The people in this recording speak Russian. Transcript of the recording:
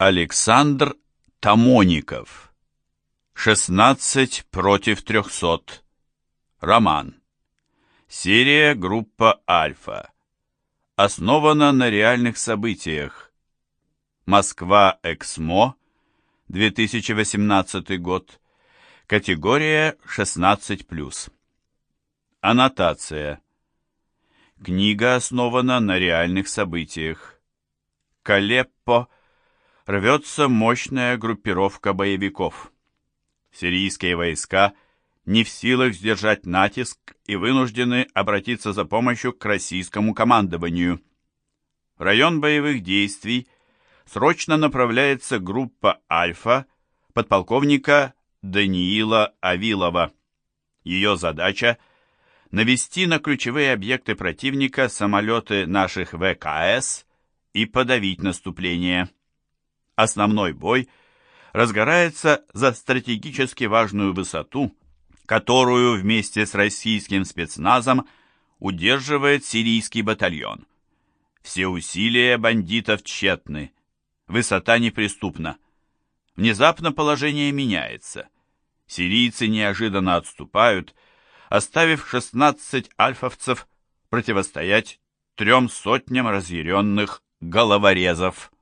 Александр Тамоников. 16 против 300. Роман. Серия группа Альфа. Основана на реальных событиях. Москва Эксмо. 2018 год. Категория 16+. Аннотация. Книга основана на реальных событиях. Калеппо рвется мощная группировка боевиков. Сирийские войска не в силах сдержать натиск и вынуждены обратиться за помощью к российскому командованию. В район боевых действий срочно направляется группа «Альфа» подполковника Даниила Авилова. Ее задача – навести на ключевые объекты противника самолеты наших ВКС и подавить наступление основной бой разгорается за стратегически важную высоту, которую вместе с российским спецназом удерживает сирийский батальон. Все усилия бандитов тщетны, высота неприступна. Внезапно положение меняется. Сирийцы неожиданно отступают, оставив 16 альфовцев противостоять трем сотням разъяренных головорезов.